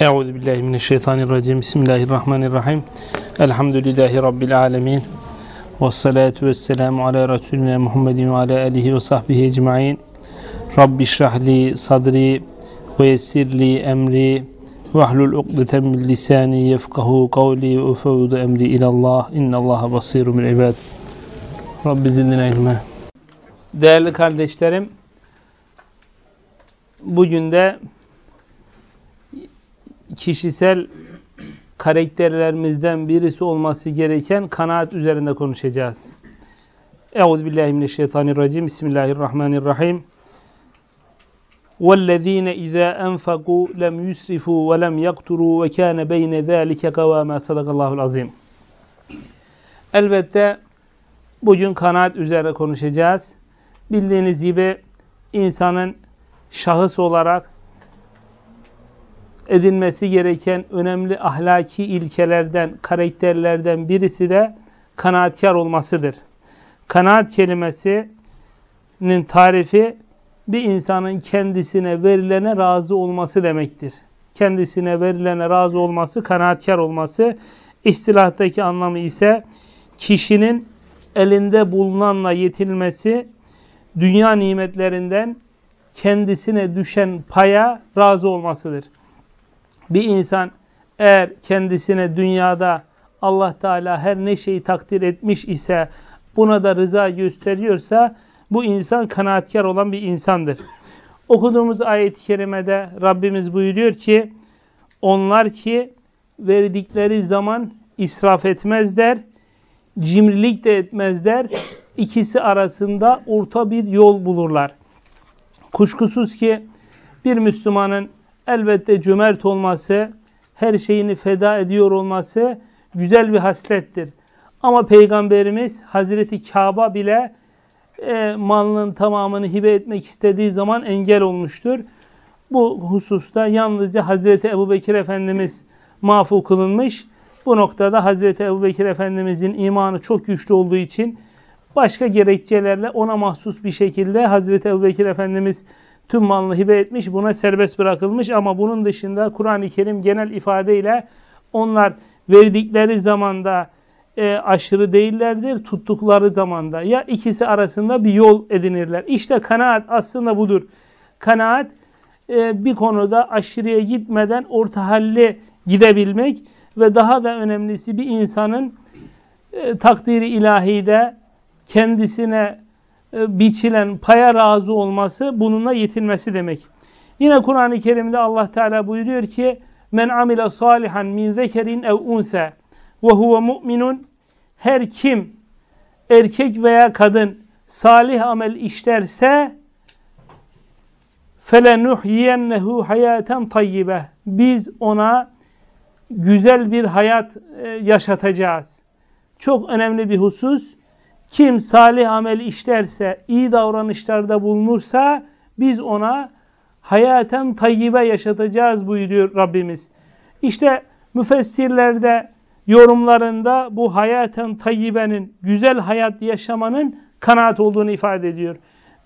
Euzu billahi mineşşeytanirracim. Bismillahirrahmanirrahim. Elhamdülillahi rabbil alamin. Ves salatu vesselamu ala resulina Muhammedin ve ala alihi ve sahbihi ecmaîn. Rabbi şrah sadri ve yessir emri ve hlul ukdeten min lisani yefkahu kavli ve ufevdu emri ilallah. İnnallaha basirun bil ibad. Rabbi zidna ilme. Değerli kardeşlerim, bugün de kişisel karakterlerimizden birisi olması gereken kanaat üzerinde konuşacağız. Euzubillahimineşşeytanirracim. Bismillahirrahmanirrahim. وَالَّذ۪ينَ اِذَا أَنْفَقُوا لَمْ يُسْرِفُوا وَلَمْ يَقْتُرُوا وَكَانَ بَيْنَ ذَٰلِكَ قَوَامًا Sadakallahul azim. Elbette bugün kanaat üzerine konuşacağız. Bildiğiniz gibi insanın şahıs olarak edinmesi gereken önemli ahlaki ilkelerden, karakterlerden birisi de kanaatkar olmasıdır. Kanaat kelimesinin tarifi bir insanın kendisine verilene razı olması demektir. Kendisine verilene razı olması, kanaatkar olması. İstilahtaki anlamı ise kişinin elinde bulunanla yetinilmesi, dünya nimetlerinden kendisine düşen paya razı olmasıdır bir insan eğer kendisine dünyada Allah Teala her ne şeyi takdir etmiş ise buna da rıza gösteriyorsa bu insan kanaatkar olan bir insandır. Okuduğumuz ayet-i kerimede Rabbimiz buyuruyor ki onlar ki verdikleri zaman israf etmezler, cimrilik de etmezler, ikisi arasında orta bir yol bulurlar. Kuşkusuz ki bir Müslümanın elbette cömert olması, her şeyini feda ediyor olması güzel bir haslettir. Ama Peygamberimiz Hazreti Kabe bile e, malının tamamını hibe etmek istediği zaman engel olmuştur. Bu hususta yalnızca Hazreti Ebu Bekir Efendimiz mafu kılınmış. Bu noktada Hazreti Ebu Bekir Efendimizin imanı çok güçlü olduğu için başka gerekçelerle ona mahsus bir şekilde Hazreti Ebu Bekir Efendimiz tüm malını hibe etmiş, buna serbest bırakılmış ama bunun dışında Kur'an-ı Kerim genel ifadeyle onlar verdikleri zamanda e, aşırı değillerdir, tuttukları zamanda. Ya ikisi arasında bir yol edinirler. İşte kanaat aslında budur. Kanaat e, bir konuda aşırıya gitmeden orta halli gidebilmek ve daha da önemlisi bir insanın e, takdiri ilahide kendisine biçilen paya razı olması, bununla yetinmesi demek. Yine Kur'an-ı Kerim'de Allah Teala buyuruyor ki Men amile salihan min zekerin ev unse ve huve mu'minun her kim erkek veya kadın salih amel işlerse felenuhyiyennehu hayaten tayyibe biz ona güzel bir hayat e, yaşatacağız. Çok önemli bir husus. Kim salih amel işlerse, iyi davranışlarda bulunursa biz ona hayaten tayyibe yaşatacağız buyuruyor Rabbimiz. İşte müfessirlerde yorumlarında bu hayaten tayyibenin, güzel hayat yaşamanın kanaat olduğunu ifade ediyor.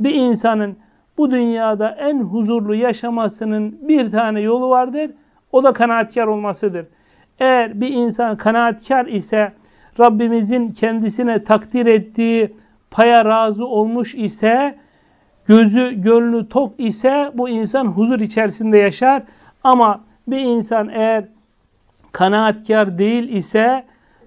Bir insanın bu dünyada en huzurlu yaşamasının bir tane yolu vardır. O da kanaatkar olmasıdır. Eğer bir insan kanaatkar ise Rabbimizin kendisine takdir ettiği paya razı olmuş ise, gözü, gönlü tok ise bu insan huzur içerisinde yaşar. Ama bir insan eğer kanaatkar değil ise,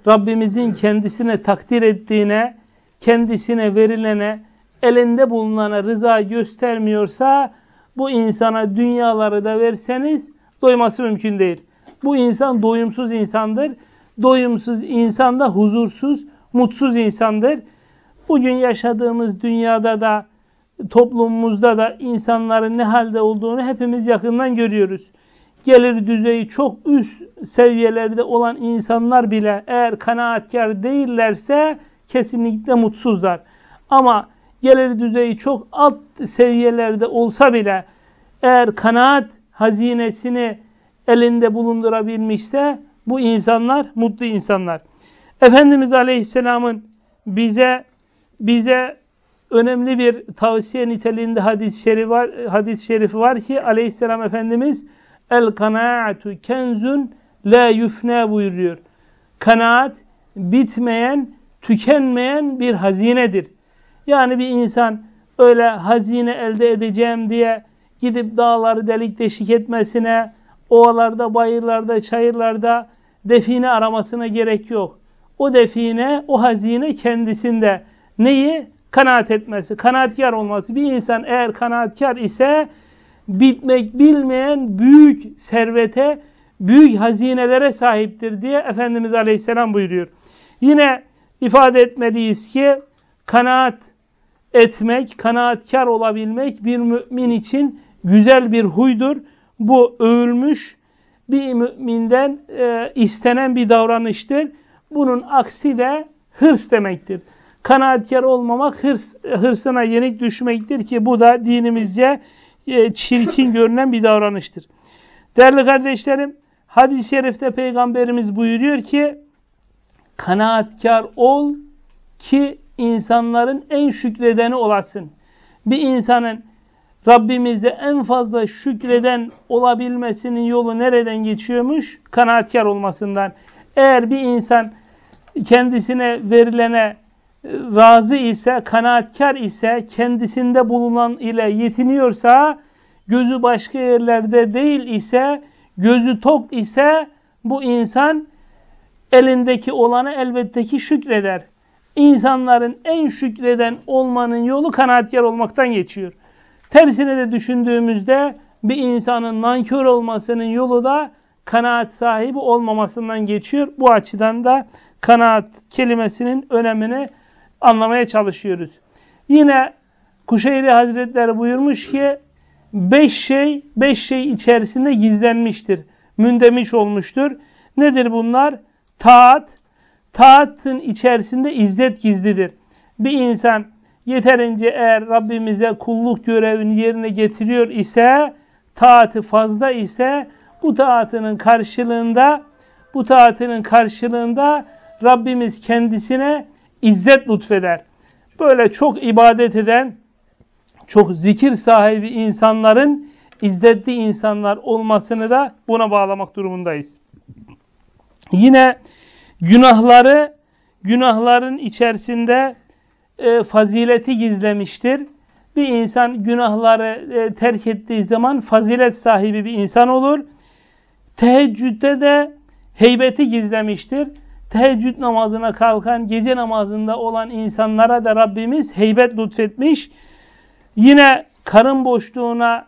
Rabbimizin kendisine takdir ettiğine, kendisine verilene, elinde bulunana rıza göstermiyorsa, bu insana dünyaları da verseniz doyması mümkün değil. Bu insan doyumsuz insandır doyumsuz insan da huzursuz, mutsuz insandır. Bugün yaşadığımız dünyada da toplumumuzda da insanların ne halde olduğunu hepimiz yakından görüyoruz. Gelir düzeyi çok üst seviyelerde olan insanlar bile eğer kanaatkar değillerse kesinlikle mutsuzlar. Ama gelir düzeyi çok alt seviyelerde olsa bile eğer kanaat hazinesini elinde bulundurabilmişse bu insanlar mutlu insanlar. Efendimiz Aleyhisselam'ın bize bize önemli bir tavsiye niteliğinde hadis-i şerif var, hadis şerifi var ki Aleyhisselam Efendimiz El kanaatu kenzun la yufne buyuruyor. Kanaat bitmeyen, tükenmeyen bir hazinedir. Yani bir insan öyle hazine elde edeceğim diye gidip dağları delik deşik etmesine, ovalarda, bayırlarda, çayırlarda define aramasına gerek yok. O define, o hazine kendisinde. Neyi? Kanaat etmesi, kanaatkar olması. Bir insan eğer kanaatkar ise bitmek bilmeyen büyük servete, büyük hazinelere sahiptir diye Efendimiz Aleyhisselam buyuruyor. Yine ifade etmeliyiz ki kanaat etmek, kanaatkar olabilmek bir mümin için güzel bir huydur. Bu övülmüş bir müminden e, istenen bir davranıştır. Bunun aksi de hırs demektir. Kanaatkar olmamak hırs, hırsına yenik düşmektir ki bu da dinimizce e, çirkin görünen bir davranıştır. Değerli kardeşlerim, hadis-i şerifte Peygamberimiz buyuruyor ki, kanaatkar ol ki insanların en şükredeni olasın. Bir insanın Rabbimize en fazla şükreden olabilmesinin yolu nereden geçiyormuş? Kanaatkar olmasından. Eğer bir insan kendisine verilene razı ise, kanaatkar ise, kendisinde bulunan ile yetiniyorsa, gözü başka yerlerde değil ise, gözü tok ise bu insan elindeki olanı elbette ki şükreder. İnsanların en şükreden olmanın yolu kanaatkar olmaktan geçiyor. Tersine de düşündüğümüzde bir insanın nankör olmasının yolu da kanaat sahibi olmamasından geçiyor. Bu açıdan da kanaat kelimesinin önemini anlamaya çalışıyoruz. Yine Kuşeyri Hazretleri buyurmuş ki beş şey, beş şey içerisinde gizlenmiştir. Mündemiş olmuştur. Nedir bunlar? Taat. Taatın içerisinde izzet gizlidir. Bir insan yeterince eğer Rabbimize kulluk görevini yerine getiriyor ise, taatı fazla ise bu taatının karşılığında bu taatının karşılığında Rabbimiz kendisine izzet lütfeder. Böyle çok ibadet eden, çok zikir sahibi insanların izzetli insanlar olmasını da buna bağlamak durumundayız. Yine günahları, günahların içerisinde e, fazileti gizlemiştir. Bir insan günahları e, terk ettiği zaman fazilet sahibi bir insan olur. Teheccüde de heybeti gizlemiştir teheccüd namazına kalkan, gece namazında olan insanlara da Rabbimiz heybet lütfetmiş. Yine karın boşluğuna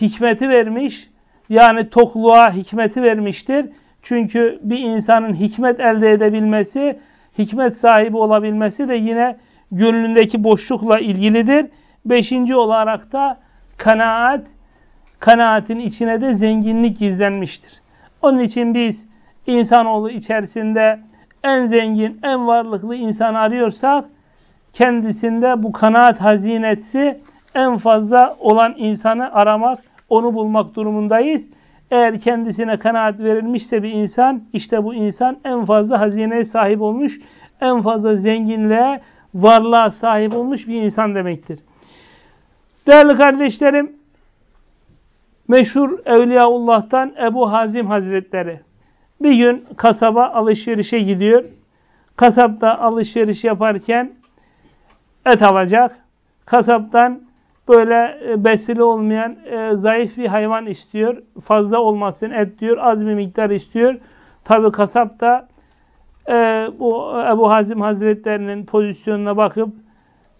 hikmeti vermiş. Yani tokluğa hikmeti vermiştir. Çünkü bir insanın hikmet elde edebilmesi, hikmet sahibi olabilmesi de yine gönlündeki boşlukla ilgilidir. Beşinci olarak da kanaat, kanaatin içine de zenginlik gizlenmiştir. Onun için biz insanoğlu içerisinde en zengin, en varlıklı insan arıyorsak kendisinde bu kanaat hazinesi en fazla olan insanı aramak, onu bulmak durumundayız. Eğer kendisine kanaat verilmişse bir insan, işte bu insan en fazla hazineye sahip olmuş, en fazla zenginliğe, varlığa sahip olmuş bir insan demektir. Değerli kardeşlerim, meşhur Evliyaullah'tan Ebu Hazim Hazretleri bir gün kasaba alışverişe gidiyor. Kasapta alışveriş yaparken et alacak. Kasaptan böyle e, besili olmayan e, zayıf bir hayvan istiyor. Fazla olmasın et diyor. Az bir miktar istiyor. Tabi kasap da e, bu Ebu Hazim Hazretlerinin pozisyonuna bakıp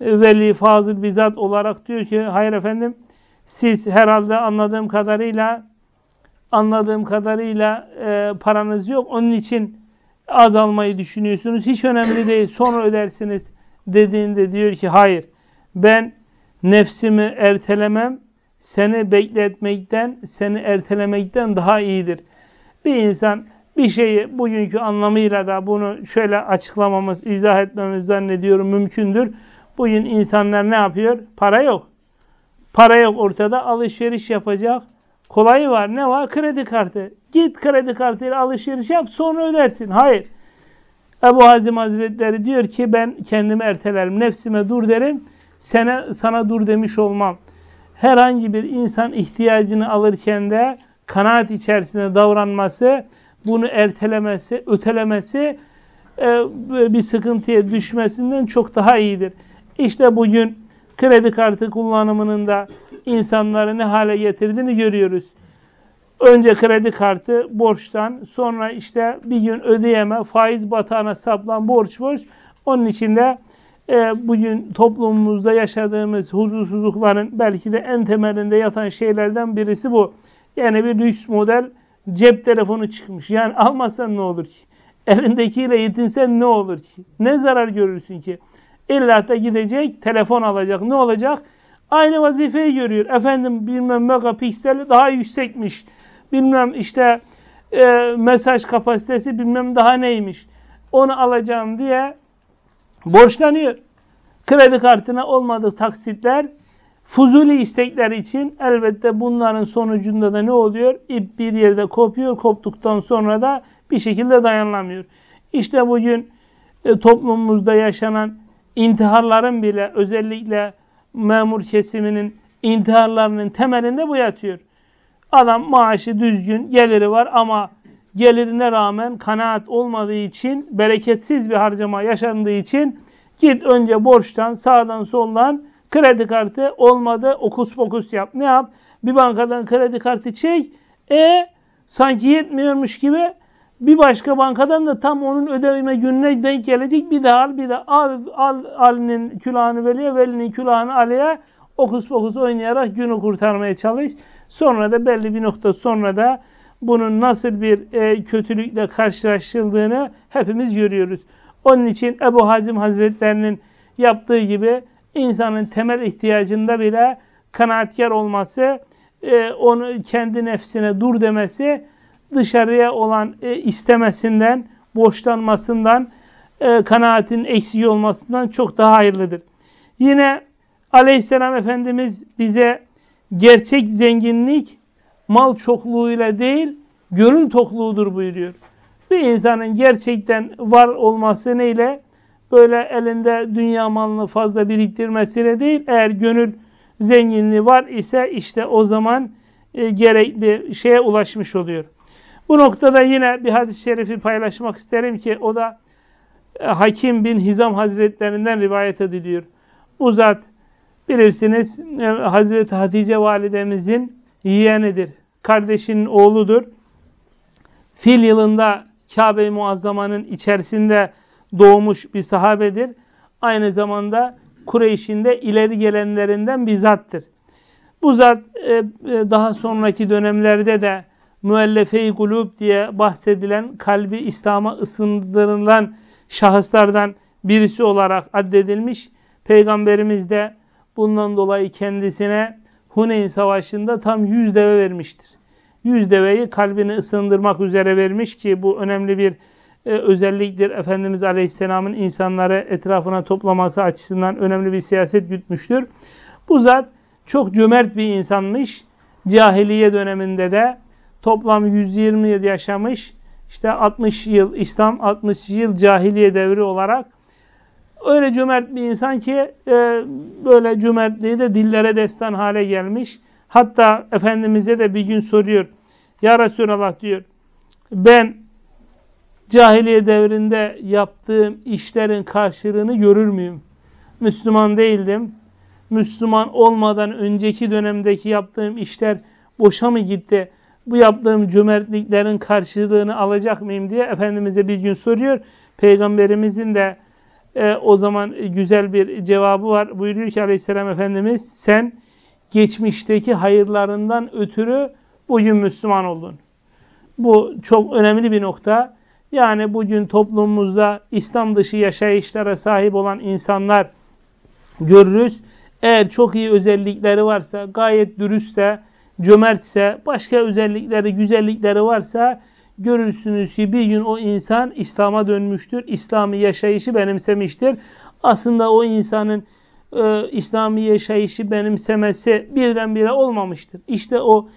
e, veli fazıl bizzat olarak diyor ki hayır efendim siz herhalde anladığım kadarıyla anladığım kadarıyla e, paranız yok. Onun için azalmayı düşünüyorsunuz. Hiç önemli değil. Sonra ödersiniz dediğinde diyor ki hayır. Ben nefsimi ertelemem. Seni bekletmekten, seni ertelemekten daha iyidir. Bir insan bir şeyi bugünkü anlamıyla da bunu şöyle açıklamamız, izah etmemiz zannediyorum mümkündür. Bugün insanlar ne yapıyor? Para yok. Para yok ortada. Alışveriş yapacak Kolayı var. Ne var? Kredi kartı. Git kredi kartıyla alışveriş yap sonra ödersin. Hayır. Ebu Hazim Hazretleri diyor ki ben kendimi ertelerim. Nefsime dur derim. Sana, sana dur demiş olmam. Herhangi bir insan ihtiyacını alırken de kanaat içerisinde davranması, bunu ertelemesi, ötelemesi e, bir sıkıntıya düşmesinden çok daha iyidir. İşte bugün kredi kartı kullanımının da insanları ne hale getirdiğini görüyoruz. Önce kredi kartı borçtan, sonra işte bir gün ödeyeme, faiz batağına saplan borç borç. Onun için de e, bugün toplumumuzda yaşadığımız huzursuzlukların belki de en temelinde yatan şeylerden birisi bu. Yani bir lüks model cep telefonu çıkmış. Yani almasan ne olur ki? Elindekiyle yetinsen ne olur ki? Ne zarar görürsün ki? İlla da gidecek, telefon alacak. Ne olacak? Aynı vazifeyi görüyor. Efendim bilmem megapikseli daha yüksekmiş. Bilmem işte e, mesaj kapasitesi bilmem daha neymiş. Onu alacağım diye borçlanıyor. Kredi kartına olmadığı taksitler fuzuli istekler için elbette bunların sonucunda da ne oluyor? İp bir yerde kopuyor. Koptuktan sonra da bir şekilde dayanamıyor. İşte bugün e, toplumumuzda yaşanan intiharların bile özellikle memur kesiminin intiharlarının temelinde bu yatıyor. Adam maaşı düzgün, geliri var ama gelirine rağmen kanaat olmadığı için, bereketsiz bir harcama yaşandığı için git önce borçtan, sağdan soldan kredi kartı olmadı, okus pokus yap. Ne yap? Bir bankadan kredi kartı çek, e sanki yetmiyormuş gibi bir başka bankadan da tam onun ödeme gününe denk gelecek bir daha al, bir daha al, al Ali'nin külahını veliye, velinin külahını Ali'ye okus pokus oynayarak günü kurtarmaya çalış. Sonra da belli bir nokta sonra da bunun nasıl bir e, kötülükle karşılaşıldığını hepimiz görüyoruz. Onun için Ebu Hazim Hazretlerinin yaptığı gibi insanın temel ihtiyacında bile kanaatkar olması, e, onu kendi nefsine dur demesi, dışarıya olan e, istemesinden, boşlanmasından, e, kanaatin eksiği olmasından çok daha hayırlıdır. Yine Aleyhisselam Efendimiz bize gerçek zenginlik mal çokluğuyla değil, gönül tokluğudur buyuruyor. Bir insanın gerçekten var olması neyle? Böyle elinde dünya malını fazla biriktirmesiyle değil, eğer gönül zenginliği var ise işte o zaman e, gerekli şeye ulaşmış oluyor. Bu noktada yine bir hadis-i şerifi paylaşmak isterim ki o da e, Hakim bin Hizam Hazretlerinden rivayet ediliyor. Bu zat bilirsiniz e, Hazreti Hatice validemizin yeğenidir. Kardeşinin oğludur. Fil yılında Kabe-i Muazzama'nın içerisinde doğmuş bir sahabedir. Aynı zamanda Kureyş'in de ileri gelenlerinden bir zattır. Bu zat e, e, daha sonraki dönemlerde de müellefe-i kulub diye bahsedilen kalbi İslam'a ısındırılan şahıslardan birisi olarak addedilmiş. Peygamberimiz de bundan dolayı kendisine Huneyn Savaşı'nda tam yüz deve vermiştir. Yüz deveyi kalbini ısındırmak üzere vermiş ki bu önemli bir e, özelliktir. Efendimiz Aleyhisselam'ın insanları etrafına toplaması açısından önemli bir siyaset gütmüştür. Bu zat çok cömert bir insanmış. Cahiliye döneminde de toplam 120 yıl yaşamış. İşte 60 yıl İslam, 60 yıl cahiliye devri olarak öyle cömert bir insan ki e, böyle cömertliği de dillere destan hale gelmiş. Hatta Efendimiz'e de bir gün soruyor. Ya Resulallah diyor. Ben cahiliye devrinde yaptığım işlerin karşılığını görür müyüm? Müslüman değildim. Müslüman olmadan önceki dönemdeki yaptığım işler boşa mı gitti? Bu yaptığım cömertliklerin karşılığını alacak mıyım diye Efendimiz'e bir gün soruyor. Peygamberimizin de e, o zaman güzel bir cevabı var. Buyuruyor ki aleyhisselam Efendimiz sen geçmişteki hayırlarından ötürü bugün Müslüman oldun. Bu çok önemli bir nokta. Yani bugün toplumumuzda İslam dışı yaşayışlara sahip olan insanlar görürüz. Eğer çok iyi özellikleri varsa, gayet dürüstse, cömertse, başka özellikleri, güzellikleri varsa görürsünüz ki bir gün o insan İslam'a dönmüştür. İslami yaşayışı benimsemiştir. Aslında o insanın e, İslami yaşayışı benimsemesi birdenbire olmamıştır. İşte o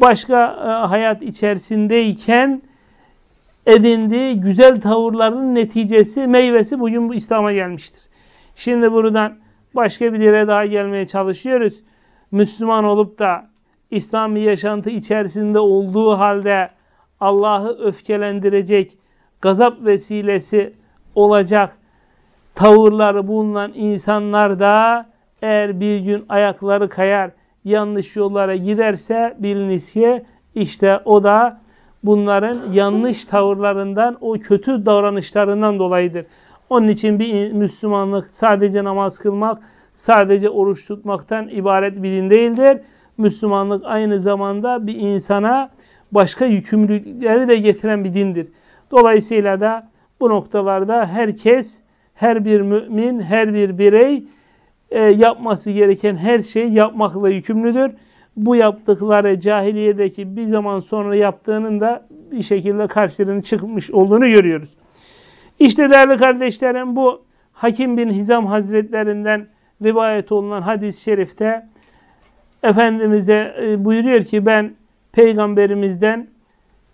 başka e, hayat içerisindeyken edindiği güzel tavırların neticesi, meyvesi bugün bu İslam'a gelmiştir. Şimdi buradan başka bir yere daha gelmeye çalışıyoruz. Müslüman olup da İslami yaşantı içerisinde olduğu halde Allah'ı öfkelendirecek, gazap vesilesi olacak tavırları bulunan insanlar da eğer bir gün ayakları kayar, yanlış yollara giderse biliniz ki işte o da bunların yanlış tavırlarından, o kötü davranışlarından dolayıdır. Onun için bir Müslümanlık sadece namaz kılmak, sadece oruç tutmaktan ibaret bir din değildir. Müslümanlık aynı zamanda bir insana başka yükümlülükleri de getiren bir dindir. Dolayısıyla da bu noktalarda herkes, her bir mümin, her bir birey e, yapması gereken her şeyi yapmakla yükümlüdür. Bu yaptıkları cahiliyedeki bir zaman sonra yaptığının da bir şekilde karşılığını çıkmış olduğunu görüyoruz. İşte değerli kardeşlerim bu Hakim bin Hizam Hazretlerinden rivayet olunan hadis-i şerifte Efendimiz'e e, buyuruyor ki ben peygamberimizden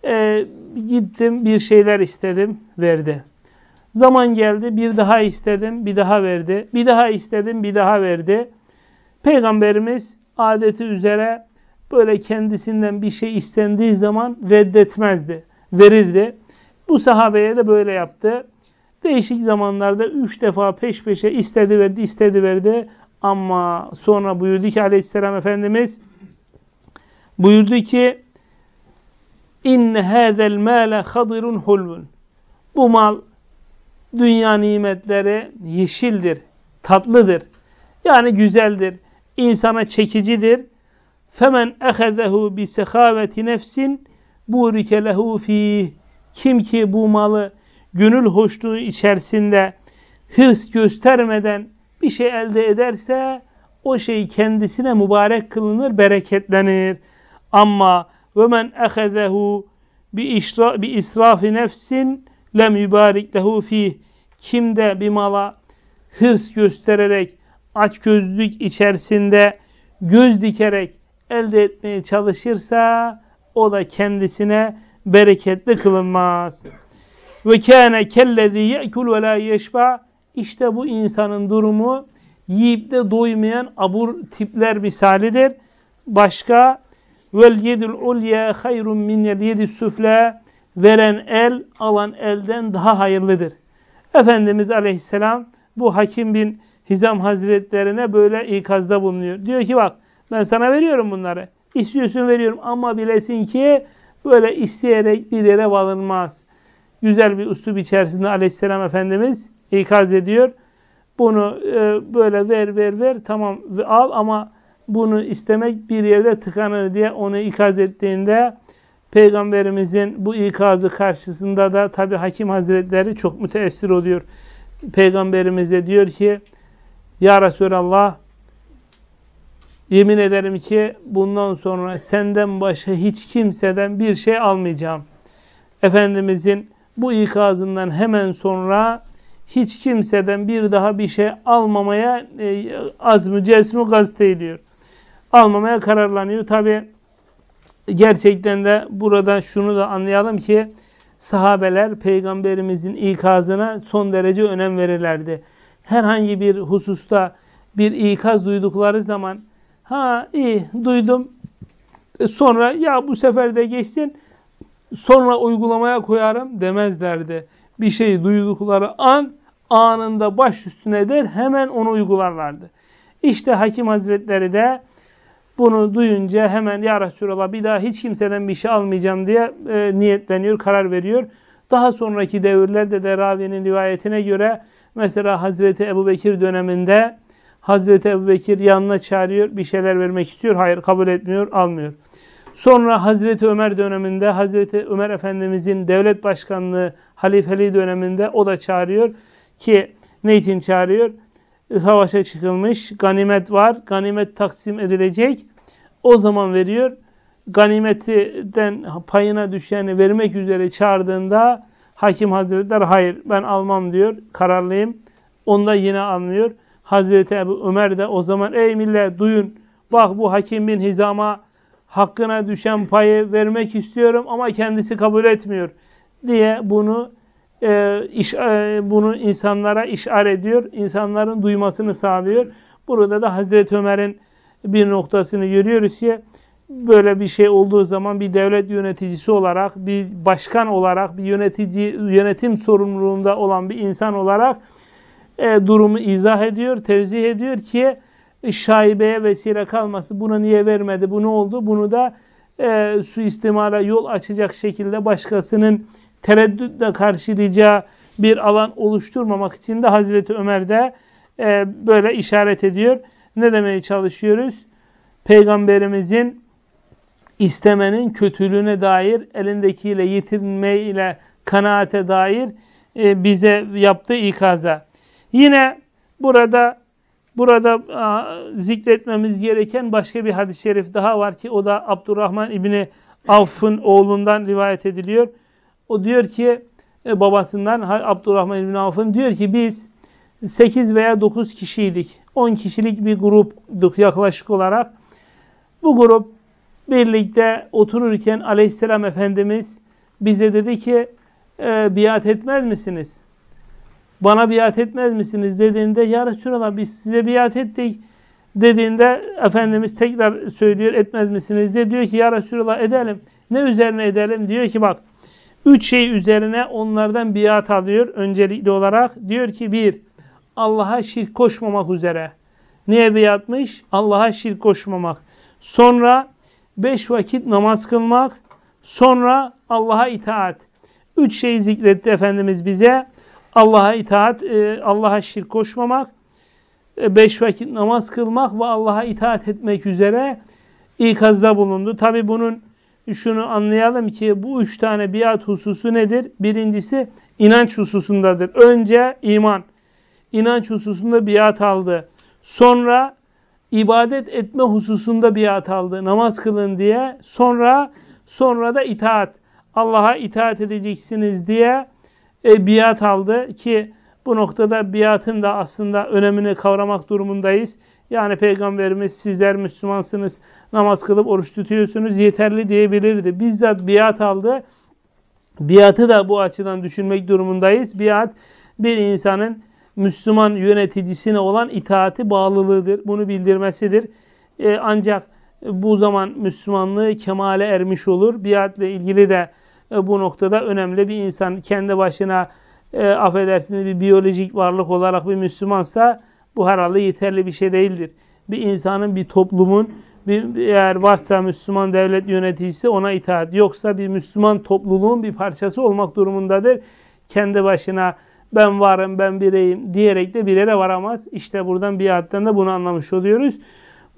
e, gittim bir şeyler istedim verdi. Zaman geldi bir daha istedim bir daha verdi. Bir daha istedim bir daha verdi. Peygamberimiz adeti üzere böyle kendisinden bir şey istendiği zaman reddetmezdi. Verirdi. Bu sahabeye de böyle yaptı. Değişik zamanlarda üç defa peş peşe istedi verdi, istedi verdi. Ama sonra buyurdu ki aleyhisselam Efendimiz buyurdu ki inne hâzel mâle hadirun hulvun bu mal dünya nimetleri yeşildir, tatlıdır. Yani güzeldir, insana çekicidir. Femen ehezehu bi sehaveti nefsin burike lehu fih. Kim ki bu malı gönül hoşluğu içerisinde hırs göstermeden bir şey elde ederse o şey kendisine mübarek kılınır, bereketlenir. Ama ve men ehezehu bi israfi nefsin lem yubarik lehu fih. Kim de bir mala hırs göstererek açgözlük içerisinde göz dikerek elde etmeye çalışırsa o da kendisine bereketli kılınmaz. Ve kâne kellezî ye'kul ve lâ yeşba işte bu insanın durumu yiyip de doymayan abur tipler misalidir. Başka vel yedul ulya hayrun min yedis sufla veren el alan elden daha hayırlıdır. Efendimiz Aleyhisselam bu Hakim bin Hizam Hazretlerine böyle ikazda bulunuyor. Diyor ki bak ben sana veriyorum bunları. İstiyorsun veriyorum ama bilesin ki böyle isteyerek bir yere varılmaz. Güzel bir üslup içerisinde Aleyhisselam Efendimiz ikaz ediyor. Bunu e, böyle ver ver ver tamam al ama bunu istemek bir yerde tıkanır diye onu ikaz ettiğinde Peygamberimizin bu ikazı karşısında da tabi Hakim Hazretleri çok müteessir oluyor. Peygamberimize diyor ki Ya Resulallah yemin ederim ki bundan sonra senden başka hiç kimseden bir şey almayacağım. Efendimizin bu ikazından hemen sonra hiç kimseden bir daha bir şey almamaya e, azmı, cesmi gazete ediyor. Almamaya kararlanıyor. Tabi gerçekten de burada şunu da anlayalım ki sahabeler peygamberimizin ikazına son derece önem verirlerdi. Herhangi bir hususta bir ikaz duydukları zaman ha iyi duydum e, sonra ya bu sefer de geçsin sonra uygulamaya koyarım demezlerdi. Bir şey duydukları an anında baş üstüne der hemen onu uygularlardı. İşte Hakim Hazretleri de bunu duyunca hemen ya Resulallah bir daha hiç kimseden bir şey almayacağım diye e, niyetleniyor, karar veriyor. Daha sonraki devirlerde de Ravi'nin rivayetine göre mesela Hazreti Ebu Bekir döneminde Hazreti Ebu Bekir yanına çağırıyor, bir şeyler vermek istiyor. Hayır kabul etmiyor, almıyor. Sonra Hazreti Ömer döneminde Hazreti Ömer Efendimizin devlet başkanlığı halifeliği döneminde o da çağırıyor ki ne için çağırıyor? Savaşa çıkılmış, ganimet var, ganimet taksim edilecek. O zaman veriyor. Ganimetten payına düşeni vermek üzere çağırdığında Hakim Hazretleri hayır ben almam diyor, kararlıyım. Onda yine almıyor. Hazreti Ebu Ömer de o zaman ey millet duyun bak bu Hakim bin Hizam'a hakkına düşen payı vermek istiyorum ama kendisi kabul etmiyor diye bunu e, iş, e, bunu insanlara işaret ediyor. insanların duymasını sağlıyor. Burada da Hazreti Ömer'in bir noktasını görüyoruz ki böyle bir şey olduğu zaman bir devlet yöneticisi olarak, bir başkan olarak, bir yönetici yönetim sorumluluğunda olan bir insan olarak e, durumu izah ediyor, tevzih ediyor ki şaibeye vesile kalması. Buna niye vermedi, bu ne oldu? Bunu da e, suistimala yol açacak şekilde başkasının tereddütle karşılayacağı bir alan oluşturmamak için de Hazreti Ömer de e, böyle işaret ediyor. Ne demeye çalışıyoruz? Peygamberimizin istemenin kötülüğüne dair, elindekiyle yetinmeyle kanaate dair e, bize yaptığı ikaza. Yine burada burada a, zikretmemiz gereken başka bir hadis-i şerif daha var ki o da Abdurrahman İbni Avf'ın oğlundan rivayet ediliyor. O diyor ki e, babasından Abdurrahman İbni Avf'ın diyor ki biz 8 veya 9 kişiydik. 10 kişilik bir gruptuk yaklaşık olarak. Bu grup birlikte otururken aleyhisselam Efendimiz bize dedi ki e, biat etmez misiniz? Bana biat etmez misiniz dediğinde ya Resulallah biz size biat ettik dediğinde Efendimiz tekrar söylüyor etmez misiniz de diyor ki ya Resulallah edelim. Ne üzerine edelim? Diyor ki bak üç şey üzerine onlardan biat alıyor öncelikli olarak. Diyor ki bir Allah'a şirk koşmamak üzere. Niye biatmış? Allah'a şirk koşmamak. Sonra beş vakit namaz kılmak. Sonra Allah'a itaat. Üç şey zikretti Efendimiz bize. Allah'a itaat, e, Allah'a şirk koşmamak, e, beş vakit namaz kılmak ve Allah'a itaat etmek üzere ikazda bulundu. Tabi bunun şunu anlayalım ki bu üç tane biat hususu nedir? Birincisi inanç hususundadır. Önce iman. İnanç hususunda biat aldı. Sonra ibadet etme hususunda biat aldı. Namaz kılın diye. Sonra sonra da itaat. Allah'a itaat edeceksiniz diye e, biat aldı ki bu noktada biatın da aslında önemini kavramak durumundayız. Yani Peygamberimiz sizler Müslümansınız, namaz kılıp oruç tutuyorsunuz yeterli diyebilirdi. Bizzat biat aldı. Biatı da bu açıdan düşünmek durumundayız. Biat bir insanın Müslüman yöneticisine olan itaati bağlılığıdır. Bunu bildirmesidir. Ee, ancak bu zaman Müslümanlığı kemale ermiş olur. Biatle ilgili de e, bu noktada önemli. Bir insan kendi başına e, affedersiniz bir biyolojik varlık olarak bir Müslümansa bu herhalde yeterli bir şey değildir. Bir insanın, bir toplumun bir, eğer varsa Müslüman devlet yöneticisi ona itaat yoksa bir Müslüman topluluğun bir parçası olmak durumundadır. Kendi başına ben varım, ben bireyim diyerek de bir yere varamaz. İşte buradan bir ayetten de bunu anlamış oluyoruz.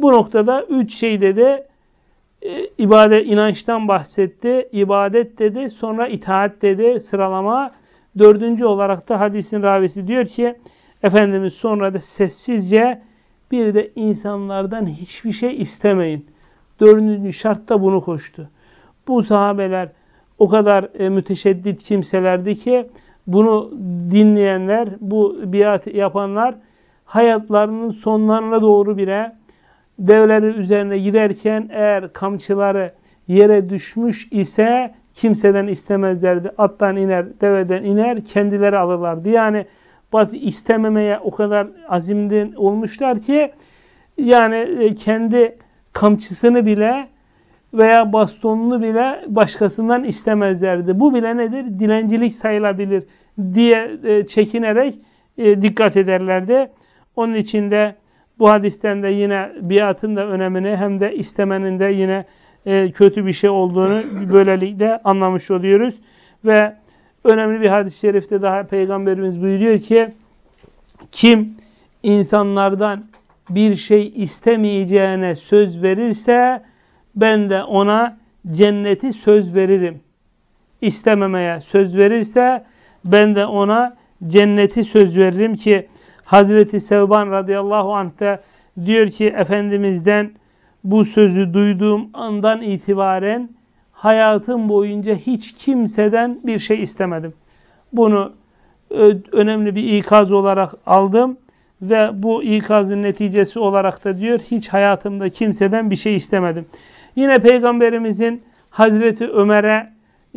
Bu noktada üç şeyde de e, ibadet, inançtan bahsetti. ibadet dedi, sonra itaat dedi, sıralama. Dördüncü olarak da hadisin ravisi diyor ki, Efendimiz sonra da sessizce bir de insanlardan hiçbir şey istemeyin. Dördüncü şartta bunu koştu. Bu sahabeler o kadar e, müteşeddit kimselerdi ki bunu dinleyenler, bu biat yapanlar hayatlarının sonlarına doğru bile devleri üzerine giderken eğer kamçıları yere düşmüş ise kimseden istemezlerdi. Attan iner, deveden iner, kendileri alırlardı. Yani bazı istememeye o kadar azimden olmuşlar ki yani e, kendi kamçısını bile veya bastonunu bile başkasından istemezlerdi. Bu bile nedir? Dilencilik sayılabilir diye e, çekinerek e, dikkat ederlerdi. Onun için de bu hadisten de yine biatın da önemini hem de istemenin de yine e, kötü bir şey olduğunu böylelikle anlamış oluyoruz. Ve önemli bir hadis-i şerifte daha Peygamberimiz buyuruyor ki kim insanlardan bir şey istemeyeceğine söz verirse ben de ona cenneti söz veririm. İstememeye söz verirse ben de ona cenneti söz veririm ki Hazreti Sevban radıyallahu anh de diyor ki Efendimiz'den bu sözü duyduğum andan itibaren hayatım boyunca hiç kimseden bir şey istemedim. Bunu önemli bir ikaz olarak aldım ve bu ikazın neticesi olarak da diyor hiç hayatımda kimseden bir şey istemedim. Yine Peygamberimizin Hazreti Ömer'e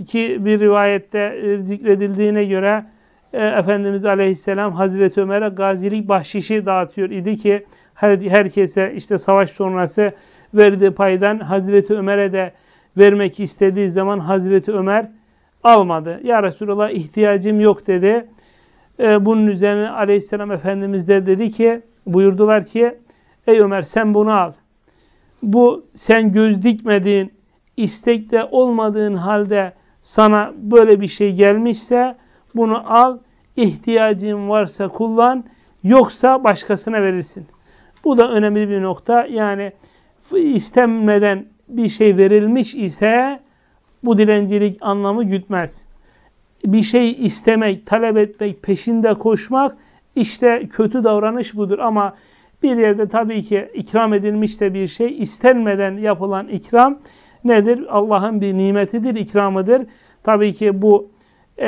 ki bir rivayette e, zikredildiğine göre e, Efendimiz Aleyhisselam Hazreti Ömer'e gazilik bahşişi dağıtıyor idi ki her, herkese işte savaş sonrası verdiği paydan Hazreti Ömer'e de vermek istediği zaman Hazreti Ömer almadı. Ya Resulallah ihtiyacım yok dedi. Ee, bunun üzerine aleyhisselam Efendimiz de dedi ki, buyurdular ki, ey Ömer sen bunu al. Bu sen göz dikmediğin, istekte olmadığın halde sana böyle bir şey gelmişse bunu al, ihtiyacın varsa kullan, yoksa başkasına verirsin. Bu da önemli bir nokta. Yani istenmeden bir şey verilmiş ise bu dilencilik anlamı gütmez. Bir şey istemek, talep etmek, peşinde koşmak işte kötü davranış budur. Ama bir yerde tabii ki ikram edilmişse bir şey istenmeden yapılan ikram nedir? Allah'ın bir nimetidir, ikramıdır. Tabii ki bu e,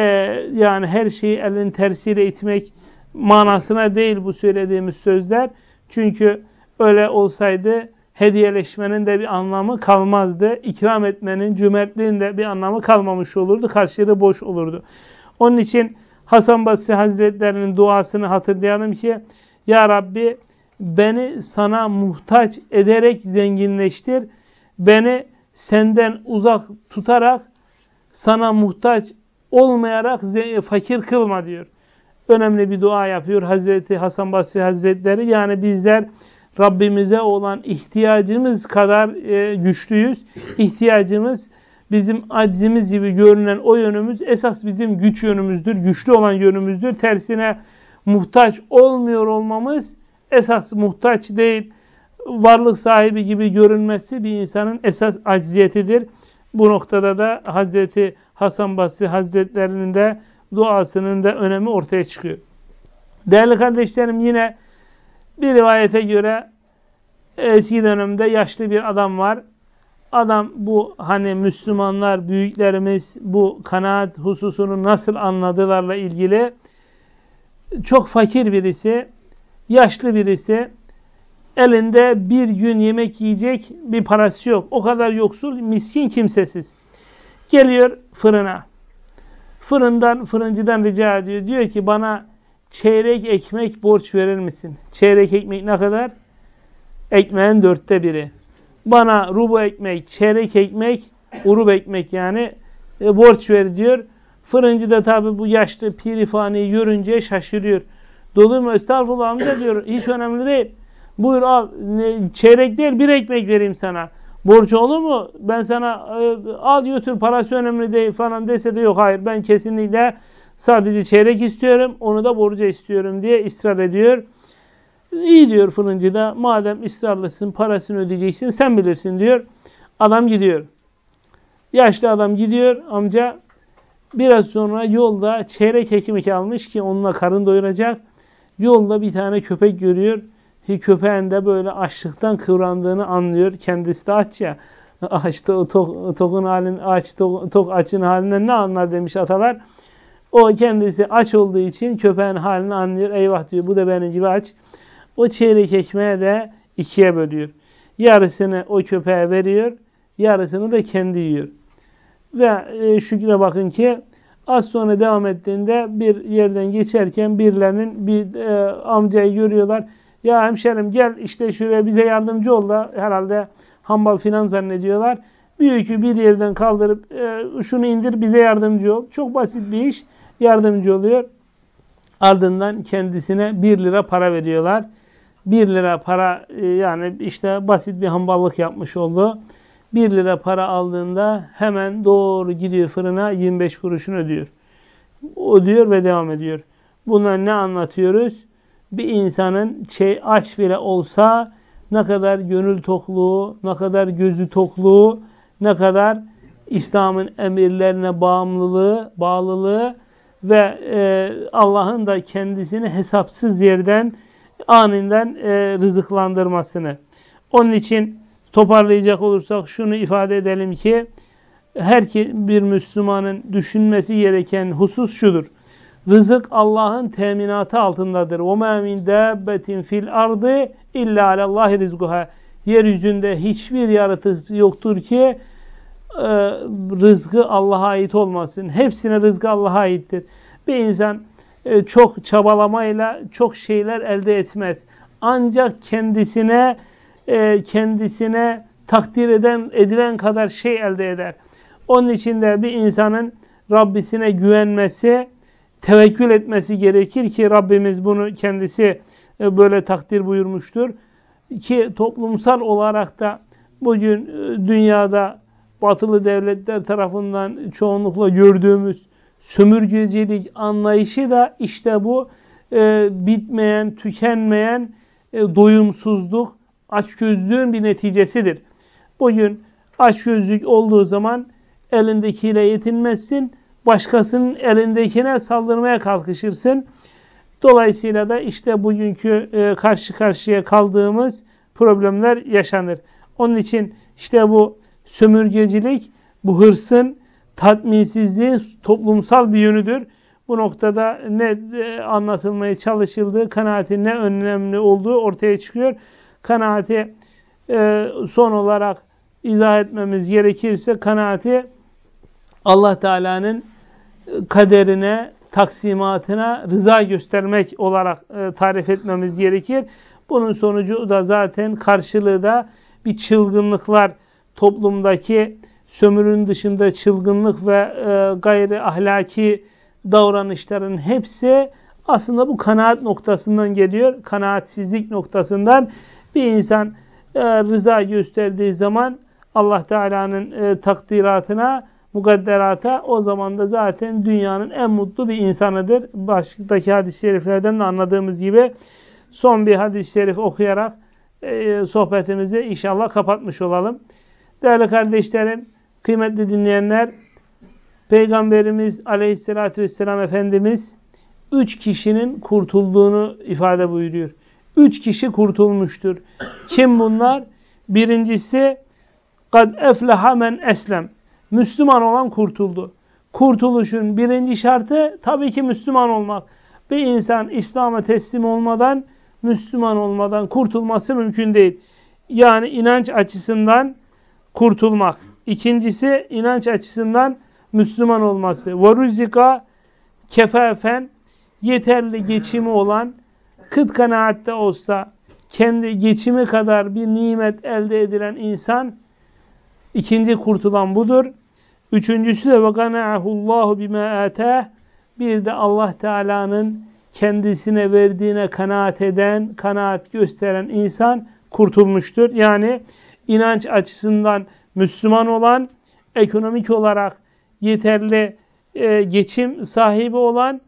yani her şeyi elin tersiyle itmek manasına değil bu söylediğimiz sözler. Çünkü öyle olsaydı hediyeleşmenin de bir anlamı kalmazdı. İkram etmenin, cömertliğin de bir anlamı kalmamış olurdu. Karşılığı boş olurdu. Onun için Hasan Basri Hazretlerinin duasını hatırlayalım ki Ya Rabbi beni sana muhtaç ederek zenginleştir. Beni senden uzak tutarak sana muhtaç olmayarak fakir kılma diyor. Önemli bir dua yapıyor Hazreti Hasan Basri Hazretleri. Yani bizler Rabbimize olan ihtiyacımız kadar e, güçlüyüz. İhtiyacımız bizim aczimiz gibi görünen o yönümüz esas bizim güç yönümüzdür. Güçlü olan yönümüzdür. Tersine muhtaç olmuyor olmamız esas muhtaç değil. Varlık sahibi gibi görünmesi bir insanın esas acziyetidir. Bu noktada da Hazreti Hasan Basri Hazretlerinin de duasının da önemi ortaya çıkıyor. Değerli kardeşlerim yine bir rivayete göre eski dönemde yaşlı bir adam var. Adam bu hani Müslümanlar, büyüklerimiz bu kanaat hususunu nasıl anladılarla ilgili çok fakir birisi, yaşlı birisi, elinde bir gün yemek yiyecek bir parası yok. O kadar yoksul, miskin, kimsesiz. Geliyor fırına. Fırından, fırıncıdan rica ediyor. Diyor ki bana çeyrek ekmek borç verir misin? Çeyrek ekmek ne kadar? Ekmeğin dörtte biri. Bana rubu ekmek, çeyrek ekmek, urub ekmek yani e, borç ver diyor. Fırıncı da tabi bu yaşlı pirifani görünce şaşırıyor. Dolu mu? Estağfurullah amca diyor. Hiç önemli değil. Buyur al. Çeyrek değil bir ekmek vereyim sana. Borç olur mu? Ben sana e, al götür parası önemli değil falan dese de yok. Hayır ben kesinlikle Sadece çeyrek istiyorum, onu da borca istiyorum diye ısrar ediyor. İyi diyor fırıncı da, madem ısrarlısın, parasını ödeyeceksin, sen bilirsin diyor. Adam gidiyor. Yaşlı adam gidiyor, amca biraz sonra yolda çeyrek ekmek almış ki onunla karın doyuracak. Yolda bir tane köpek görüyor. Köpeğin de böyle açlıktan kıvrandığını anlıyor. Kendisi de aç ya. Ağaçta tok, tokun halin, aç, tok, tok açın halinden ne anlar demiş atalar. O kendisi aç olduğu için köpeğin halini anlıyor. Eyvah diyor bu da benim gibi aç. O çeyrek ekmeği de ikiye bölüyor. Yarısını o köpeğe veriyor. Yarısını da kendi yiyor. Ve e, şükre bakın ki az sonra devam ettiğinde bir yerden geçerken birilerinin bir e, amcayı görüyorlar. Ya hemşerim gel işte şuraya bize yardımcı ol da herhalde hambal filan zannediyorlar. Bir bir yerden kaldırıp e, şunu indir bize yardımcı ol. Çok basit bir iş yardımcı oluyor. Ardından kendisine 1 lira para veriyorlar. 1 lira para e, yani işte basit bir hamballık yapmış oldu. 1 lira para aldığında hemen doğru gidiyor fırına 25 kuruşunu ödüyor. Ödüyor ve devam ediyor. Bundan ne anlatıyoruz? Bir insanın şey aç bile olsa ne kadar gönül tokluğu, ne kadar gözü tokluğu, ne kadar İslam'ın emirlerine bağımlılığı, bağlılığı ve e, Allah'ın da kendisini hesapsız yerden aninden e, rızıklandırmasını. Onun için toparlayacak olursak şunu ifade edelim ki her bir Müslümanın düşünmesi gereken husus şudur. Rızık Allah'ın teminatı altındadır. وَمَا مِنْ دَابَّةٍ fil ardı illa alallahi rizguha. Yeryüzünde hiçbir yaratıcı yoktur ki e, rızkı Allah'a ait olmasın. Hepsine rızkı Allah'a aittir. Bir insan e, çok çabalamayla çok şeyler elde etmez. Ancak kendisine e, kendisine takdir eden edilen kadar şey elde eder. Onun için de bir insanın Rabbisine güvenmesi, tevekkül etmesi gerekir ki Rabbimiz bunu kendisi e, böyle takdir buyurmuştur. Ki toplumsal olarak da bugün e, dünyada batılı devletler tarafından çoğunlukla gördüğümüz sömürgecilik anlayışı da işte bu e, bitmeyen, tükenmeyen e, doyumsuzluk, açgözlüğün bir neticesidir. Bugün açgözlük olduğu zaman elindekiyle yetinmezsin, başkasının elindekine saldırmaya kalkışırsın. Dolayısıyla da işte bugünkü e, karşı karşıya kaldığımız problemler yaşanır. Onun için işte bu sömürgecilik, bu hırsın tatminsizliği toplumsal bir yönüdür. Bu noktada ne e, anlatılmaya çalışıldığı, kanaatin ne önemli olduğu ortaya çıkıyor. Kanaati e, son olarak izah etmemiz gerekirse kanaati Allah Teala'nın kaderine, taksimatına rıza göstermek olarak e, tarif etmemiz gerekir. Bunun sonucu da zaten karşılığı da bir çılgınlıklar toplumdaki sömürün dışında çılgınlık ve e, gayri ahlaki davranışların hepsi aslında bu kanaat noktasından geliyor. Kanaatsizlik noktasından bir insan e, rıza gösterdiği zaman Allah Teala'nın e, takdiratına, mukadderata o zaman da zaten dünyanın en mutlu bir insanıdır. Baştaki hadis-i şeriflerden de anladığımız gibi son bir hadis-i şerif okuyarak e, sohbetimizi inşallah kapatmış olalım. Değerli kardeşlerim, kıymetli dinleyenler, Peygamberimiz aleyhissalatü vesselam Efendimiz üç kişinin kurtulduğunu ifade buyuruyor. Üç kişi kurtulmuştur. Kim bunlar? Birincisi kad efleha men eslem. Müslüman olan kurtuldu. Kurtuluşun birinci şartı tabii ki Müslüman olmak. Bir insan İslam'a teslim olmadan, Müslüman olmadan kurtulması mümkün değil. Yani inanç açısından kurtulmak. İkincisi inanç açısından Müslüman olması. Varuzika kefafen yeterli geçimi olan kıt kanaatte olsa kendi geçimi kadar bir nimet elde edilen insan ikinci kurtulan budur. Üçüncüsü de vegana'ahullahu bima atah bir de Allah Teala'nın kendisine verdiğine kanaat eden, kanaat gösteren insan kurtulmuştur. Yani inanç açısından Müslüman olan, ekonomik olarak yeterli e, geçim sahibi olan,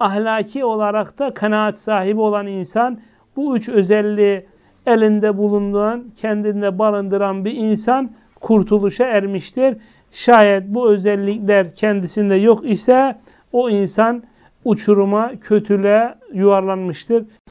ahlaki olarak da kanaat sahibi olan insan, bu üç özelliği elinde bulunduğun, kendinde barındıran bir insan kurtuluşa ermiştir. Şayet bu özellikler kendisinde yok ise o insan uçuruma, kötülüğe yuvarlanmıştır.